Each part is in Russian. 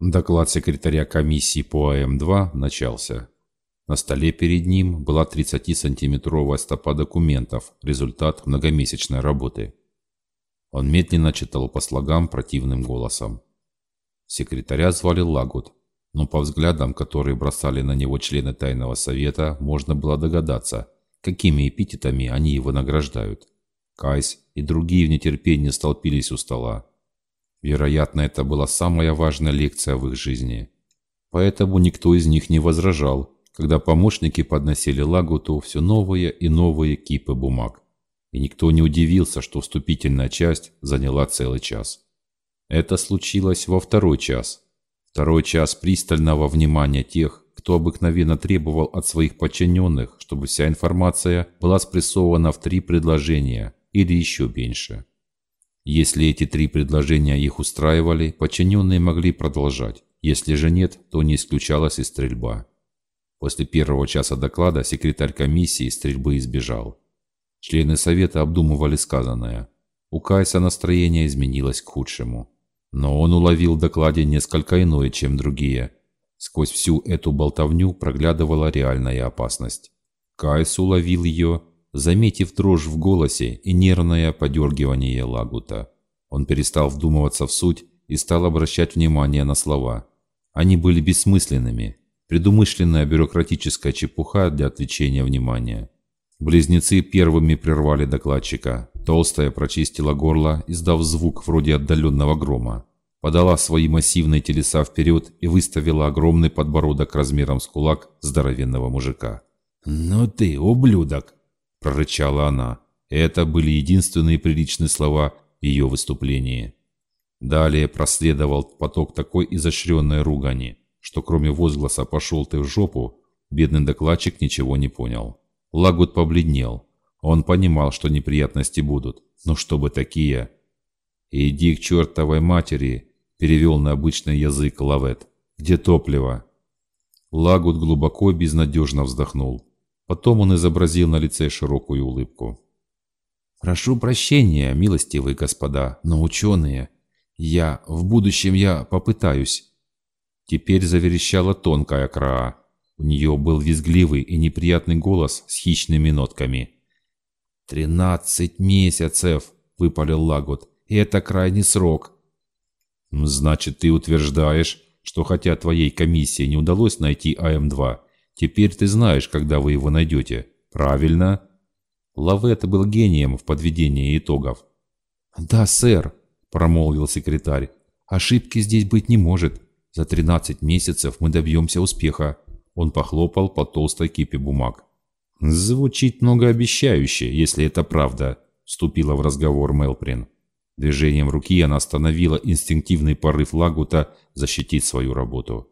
Доклад секретаря комиссии по АМ-2 начался. На столе перед ним была 30-сантиметровая стопа документов, результат многомесячной работы. Он медленно читал по слогам противным голосом. Секретаря звали Лагут, но по взглядам, которые бросали на него члены тайного совета, можно было догадаться, какими эпитетами они его награждают. Кайс и другие в нетерпении столпились у стола. Вероятно, это была самая важная лекция в их жизни. Поэтому никто из них не возражал, когда помощники подносили Лагуту все новые и новые кипы бумаг. И никто не удивился, что вступительная часть заняла целый час. Это случилось во второй час. Второй час пристального внимания тех, кто обыкновенно требовал от своих подчиненных, чтобы вся информация была спрессована в три предложения или еще меньше. Если эти три предложения их устраивали, подчиненные могли продолжать. Если же нет, то не исключалась и стрельба. После первого часа доклада секретарь комиссии стрельбы избежал. Члены совета обдумывали сказанное. У Кайса настроение изменилось к худшему. Но он уловил в докладе несколько иное, чем другие. Сквозь всю эту болтовню проглядывала реальная опасность. Кайс уловил ее, заметив дрожь в голосе и нервное подергивание Лагута. Он перестал вдумываться в суть и стал обращать внимание на слова. Они были бессмысленными, Предумышленная бюрократическая чепуха для отвлечения внимания. Близнецы первыми прервали докладчика. Толстая прочистила горло, издав звук вроде отдаленного грома. Подала свои массивные телеса вперед и выставила огромный подбородок размером с кулак здоровенного мужика. «Ну ты, ублюдок!» – прорычала она. Это были единственные приличные слова ее выступлении. Далее проследовал поток такой изощренной ругани, что кроме возгласа «пошел ты в жопу», бедный докладчик ничего не понял. Лагут побледнел. Он понимал, что неприятности будут. Но чтобы такие... «Иди к чертовой матери», – перевел на обычный язык Лавет. «Где топливо?» Лагут глубоко и безнадежно вздохнул. Потом он изобразил на лице широкую улыбку. «Прошу прощения, милостивые господа, но ученые. Я... В будущем я попытаюсь. Теперь заверещала тонкая краа. У нее был визгливый и неприятный голос с хищными нотками. «Тринадцать месяцев!» – выпалил Лагут. «И это крайний срок!» «Значит, ты утверждаешь, что хотя твоей комиссии не удалось найти АМ-2, теперь ты знаешь, когда вы его найдете. Правильно?» Лавет был гением в подведении итогов. «Да, сэр», – промолвил секретарь. «Ошибки здесь быть не может. За 13 месяцев мы добьемся успеха. Он похлопал по толстой кипе бумаг. «Звучит многообещающе, если это правда», – вступила в разговор Мелприн. Движением руки она остановила инстинктивный порыв Лагута защитить свою работу.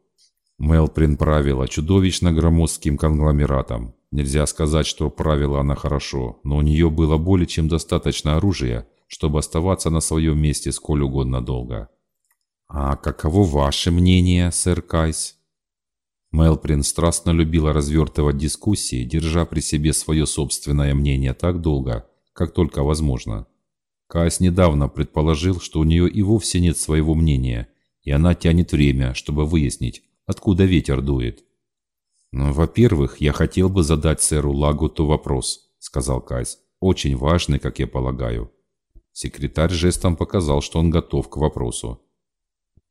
Мелприн правила чудовищно громоздким конгломератом. Нельзя сказать, что правила она хорошо, но у нее было более чем достаточно оружия, чтобы оставаться на своем месте сколь угодно долго. «А каково ваше мнение, сэр Кайс?» Мелприн страстно любила развертывать дискуссии, держа при себе свое собственное мнение так долго, как только возможно. Кайс недавно предположил, что у нее и вовсе нет своего мнения, и она тянет время, чтобы выяснить, откуда ветер дует. «Ну, «Во-первых, я хотел бы задать сэру Лагуту вопрос», — сказал Кайс. «Очень важный, как я полагаю». Секретарь жестом показал, что он готов к вопросу.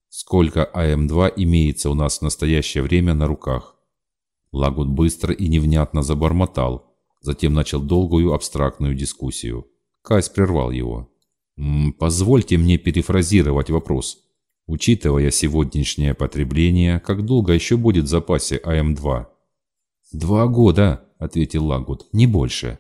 Сколько АМ-2 имеется у нас в настоящее время на руках? Лагут быстро и невнятно забормотал, затем начал долгую абстрактную дискуссию. Кайс прервал его. «М -м, «Позвольте мне перефразировать вопрос. Учитывая сегодняшнее потребление, как долго еще будет в запасе АМ-2?» «Два года», — ответил Лагут, — «не больше».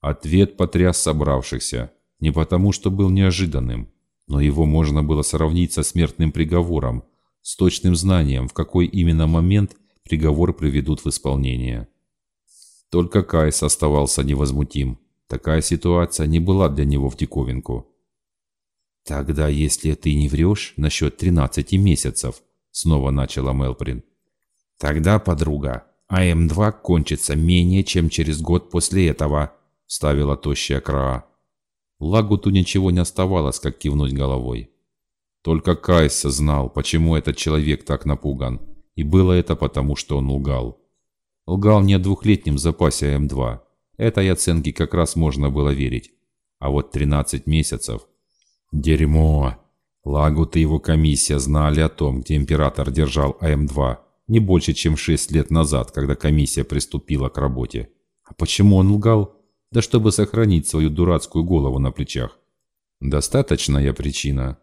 Ответ потряс собравшихся, не потому что был неожиданным, но его можно было сравнить со смертным приговором, с точным знанием, в какой именно момент приговор приведут в исполнение. Только Кайс оставался невозмутим. Такая ситуация не была для него в диковинку. «Тогда, если ты не врешь насчет 13 месяцев», — снова начала Мелприн, «тогда, подруга, АМ-2 кончится менее чем через год после этого», — ставила тощая Краа. Лагуту ничего не оставалось, как кивнуть головой. Только Кайс знал, почему этот человек так напуган. И было это потому, что он лгал. Лгал не о двухлетнем запасе АМ-2. Этой оценке как раз можно было верить. А вот 13 месяцев... Дерьмо! Лагут и его комиссия знали о том, где император держал АМ-2 не больше, чем 6 лет назад, когда комиссия приступила к работе. А почему он лгал? Да чтобы сохранить свою дурацкую голову на плечах. Достаточная причина.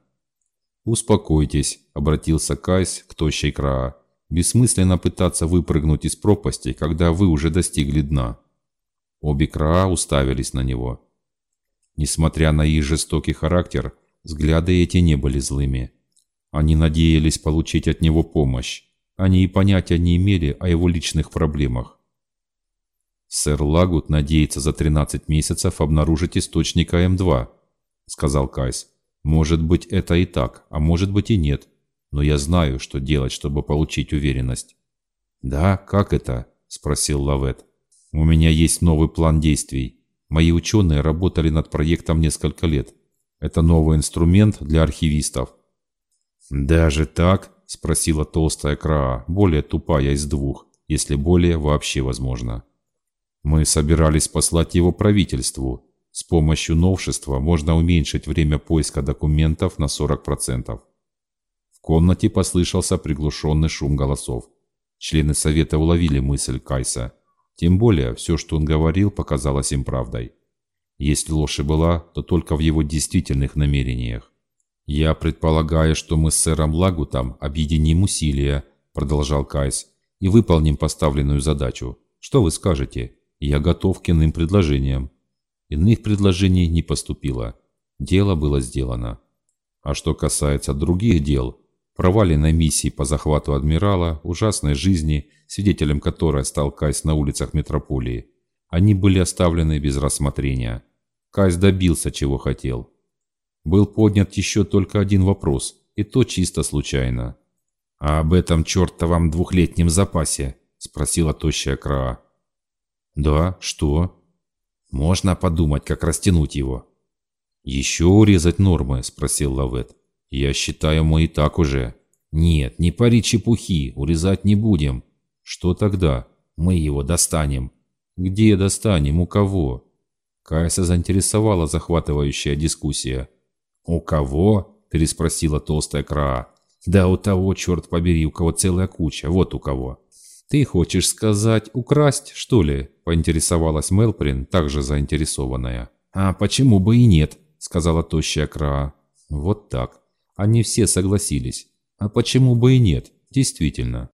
«Успокойтесь», — обратился Кайс к тощей Краа. «Бессмысленно пытаться выпрыгнуть из пропасти, когда вы уже достигли дна». Обе Краа уставились на него. Несмотря на их жестокий характер, взгляды эти не были злыми. Они надеялись получить от него помощь. Они и понятия не имели о его личных проблемах. «Сэр Лагут надеется за 13 месяцев обнаружить источник АМ-2», — сказал Кайс. «Может быть, это и так, а может быть и нет. Но я знаю, что делать, чтобы получить уверенность». «Да, как это?» — спросил Лавет. «У меня есть новый план действий. Мои ученые работали над проектом несколько лет. Это новый инструмент для архивистов». «Даже так?» — спросила толстая Краа, более тупая из двух, если более вообще возможно. Мы собирались послать его правительству. С помощью новшества можно уменьшить время поиска документов на 40%. В комнате послышался приглушенный шум голосов. Члены совета уловили мысль Кайса. Тем более, все, что он говорил, показалось им правдой. Если ложь и была, то только в его действительных намерениях. «Я предполагаю, что мы с сэром Лагутом объединим усилия», продолжал Кайс, «и выполним поставленную задачу. Что вы скажете?» я готов к иным предложениям. Иных предложений не поступило. Дело было сделано. А что касается других дел, проваленной миссии по захвату адмирала, ужасной жизни, свидетелем которой стал Кайс на улицах метрополии, они были оставлены без рассмотрения. Кайс добился, чего хотел. Был поднят еще только один вопрос, и то чисто случайно. «А об этом чертовом двухлетнем запасе?» – спросила тощая Краа. «Да, что?» «Можно подумать, как растянуть его». «Еще урезать нормы?» – спросил Лавет. «Я считаю, мы и так уже». «Нет, не пари чепухи, урезать не будем». «Что тогда?» «Мы его достанем». «Где достанем? У кого?» Кайса заинтересовала захватывающая дискуссия. «У кого?» – переспросила толстая Краа. «Да у того, черт побери, у кого целая куча, вот у кого». «Ты хочешь сказать, украсть, что ли?» – поинтересовалась Мелприн, также заинтересованная. «А почему бы и нет?» – сказала тощая Краа. «Вот так. Они все согласились. А почему бы и нет? Действительно».